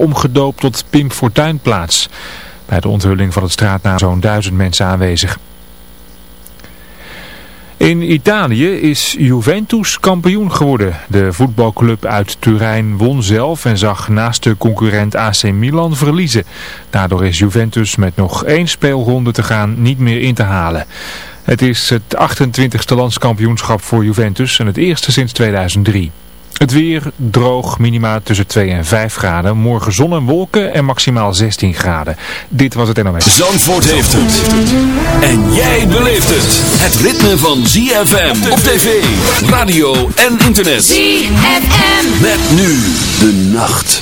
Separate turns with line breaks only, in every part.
omgedoopt tot Pim Fortuynplaats. Bij de onthulling van het straatnaam zo'n duizend mensen aanwezig. In Italië is Juventus kampioen geworden. De voetbalclub uit Turijn won zelf en zag naast de concurrent AC Milan verliezen. Daardoor is Juventus met nog één speelronde te gaan niet meer in te halen. Het is het 28e landskampioenschap voor Juventus en het eerste sinds 2003. Het weer droog, minima tussen 2 en 5 graden. Morgen zon en wolken en maximaal 16 graden. Dit was het NOS.
Zandvoort heeft het. En jij beleeft het. Het ritme van ZFM op tv, radio en internet.
ZFM.
Met nu de nacht.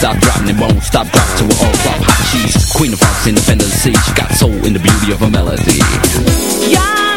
stop, dropping and it won't stop, drop to an all-flop hot cheese. Queen of hearts in the fantasy, she got soul in the beauty of
her melody. Yeah!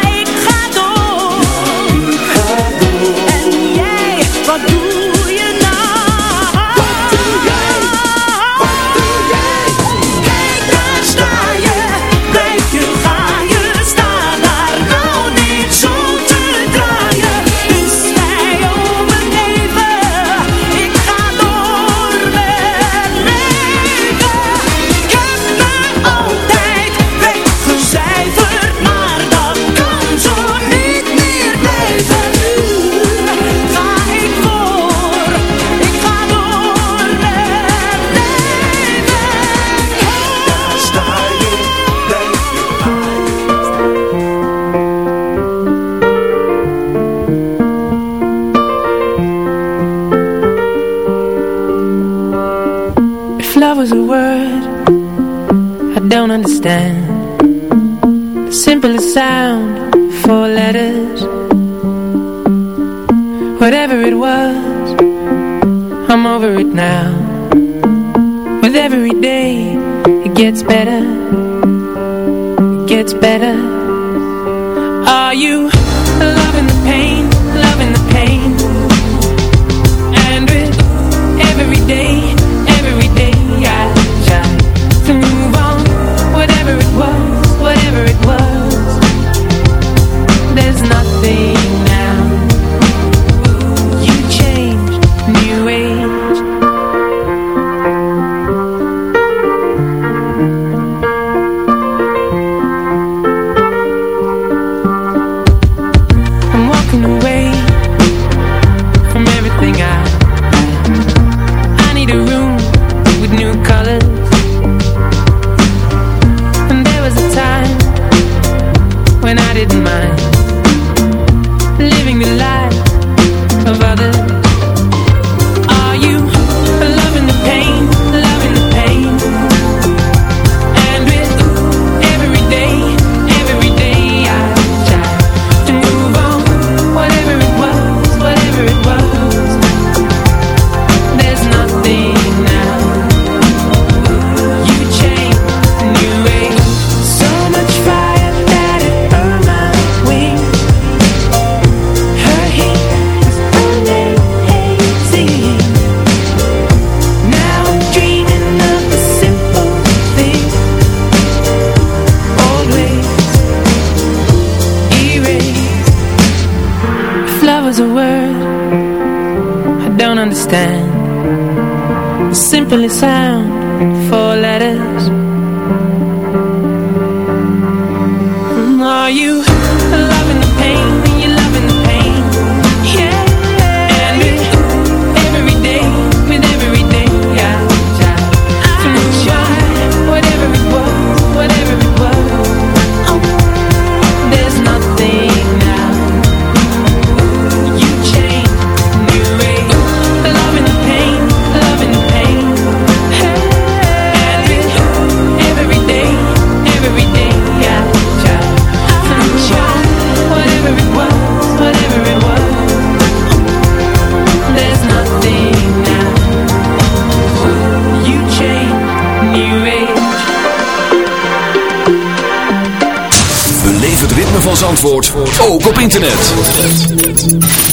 ook op internet.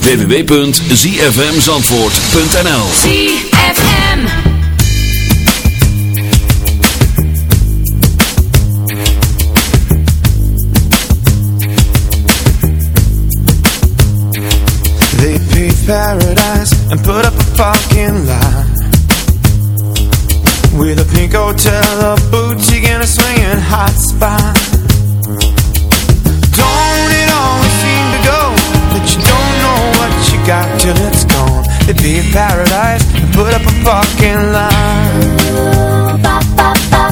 www.zfmzandvoort.nl
ZFM
They paved paradise and put up a parking lot. With a pink hotel, a boutique and a swinging hot spot. be in paradise and put up a fucking line. Ooh, ba, ba, ba.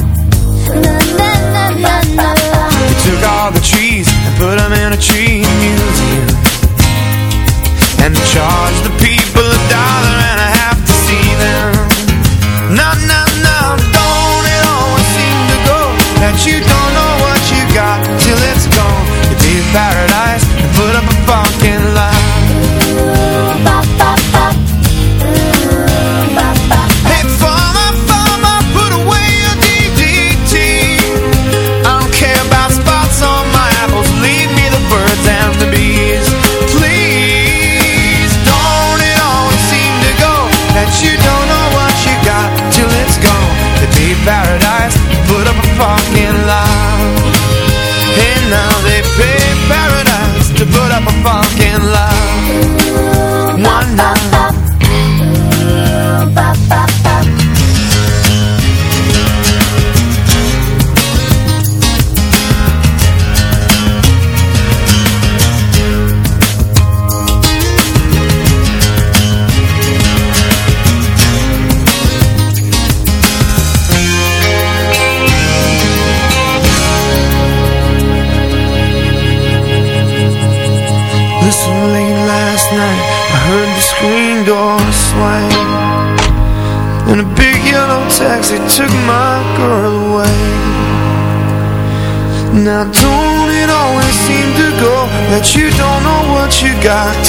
Na, na, na, na, na, na. Took all the trees and put them in a tree museum and they charged now they pay paradise to put up a fucking lie.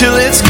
till gone.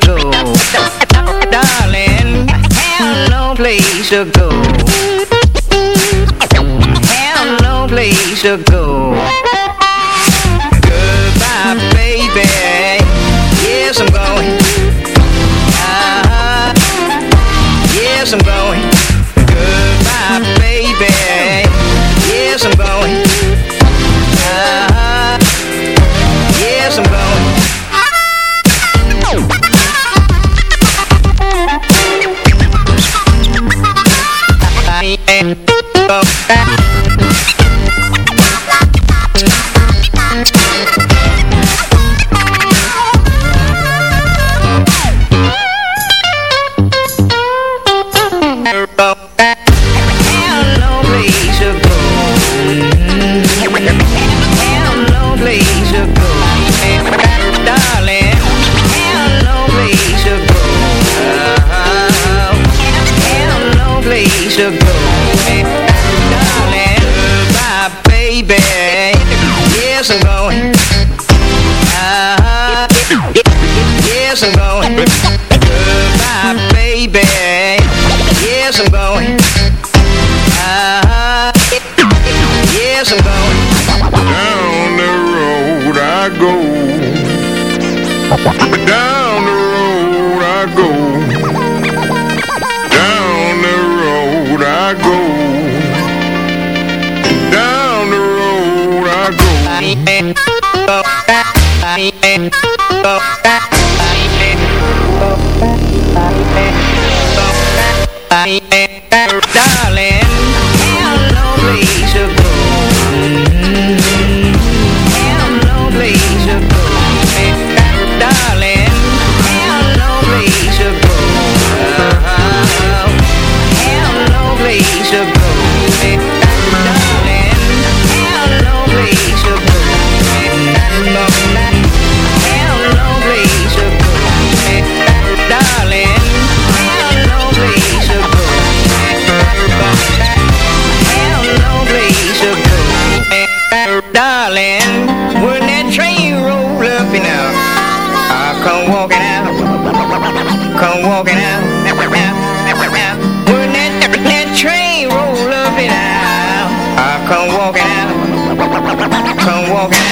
Santo. Yes, I'm going. Uh, yes, I'm going.
Down the road I go. Down the road I go. Down the road I go. Down the road I go.
I
darling, hello, Razor.
over.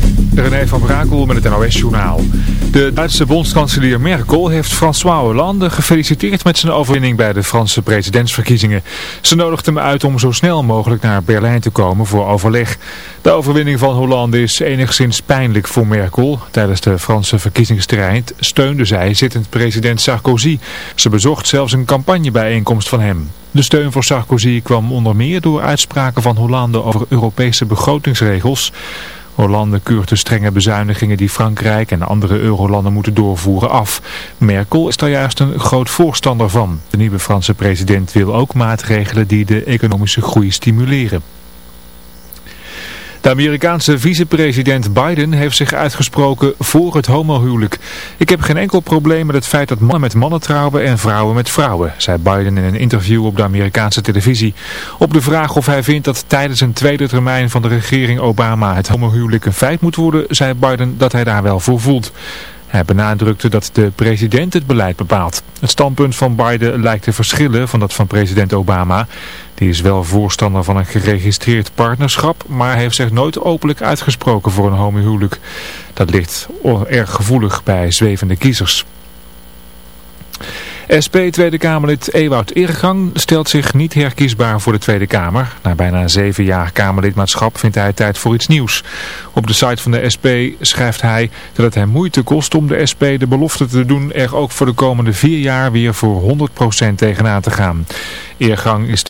René van Brakel met het NOS-journaal. De Duitse bondskanselier Merkel heeft François Hollande gefeliciteerd met zijn overwinning bij de Franse presidentsverkiezingen. Ze nodigt hem uit om zo snel mogelijk naar Berlijn te komen voor overleg. De overwinning van Hollande is enigszins pijnlijk voor Merkel. Tijdens de Franse verkiezingsstrijd steunde zij zittend president Sarkozy. Ze bezocht zelfs een campagnebijeenkomst van hem. De steun voor Sarkozy kwam onder meer door uitspraken van Hollande over Europese begrotingsregels. Hollande keurt de strenge bezuinigingen die Frankrijk en andere eurolanden moeten doorvoeren af. Merkel is daar juist een groot voorstander van. De nieuwe Franse president wil ook maatregelen die de economische groei stimuleren. De Amerikaanse vicepresident Biden heeft zich uitgesproken voor het homohuwelijk. Ik heb geen enkel probleem met het feit dat mannen met mannen trouwen en vrouwen met vrouwen, zei Biden in een interview op de Amerikaanse televisie. Op de vraag of hij vindt dat tijdens een tweede termijn van de regering Obama het homohuwelijk een feit moet worden, zei Biden dat hij daar wel voor voelt. Hij benadrukte dat de president het beleid bepaalt. Het standpunt van Biden lijkt te verschillen van dat van president Obama. Die is wel voorstander van een geregistreerd partnerschap, maar heeft zich nooit openlijk uitgesproken voor een homohuwelijk. Dat ligt erg gevoelig bij zwevende kiezers. SP Tweede Kamerlid Ewout Eergang stelt zich niet herkiesbaar voor de Tweede Kamer. Na bijna zeven jaar Kamerlidmaatschap vindt hij tijd voor iets nieuws. Op de site van de SP schrijft hij dat het hem moeite kost om de SP de belofte te doen er ook voor de komende vier jaar weer voor 100% tegenaan te gaan. Eergang is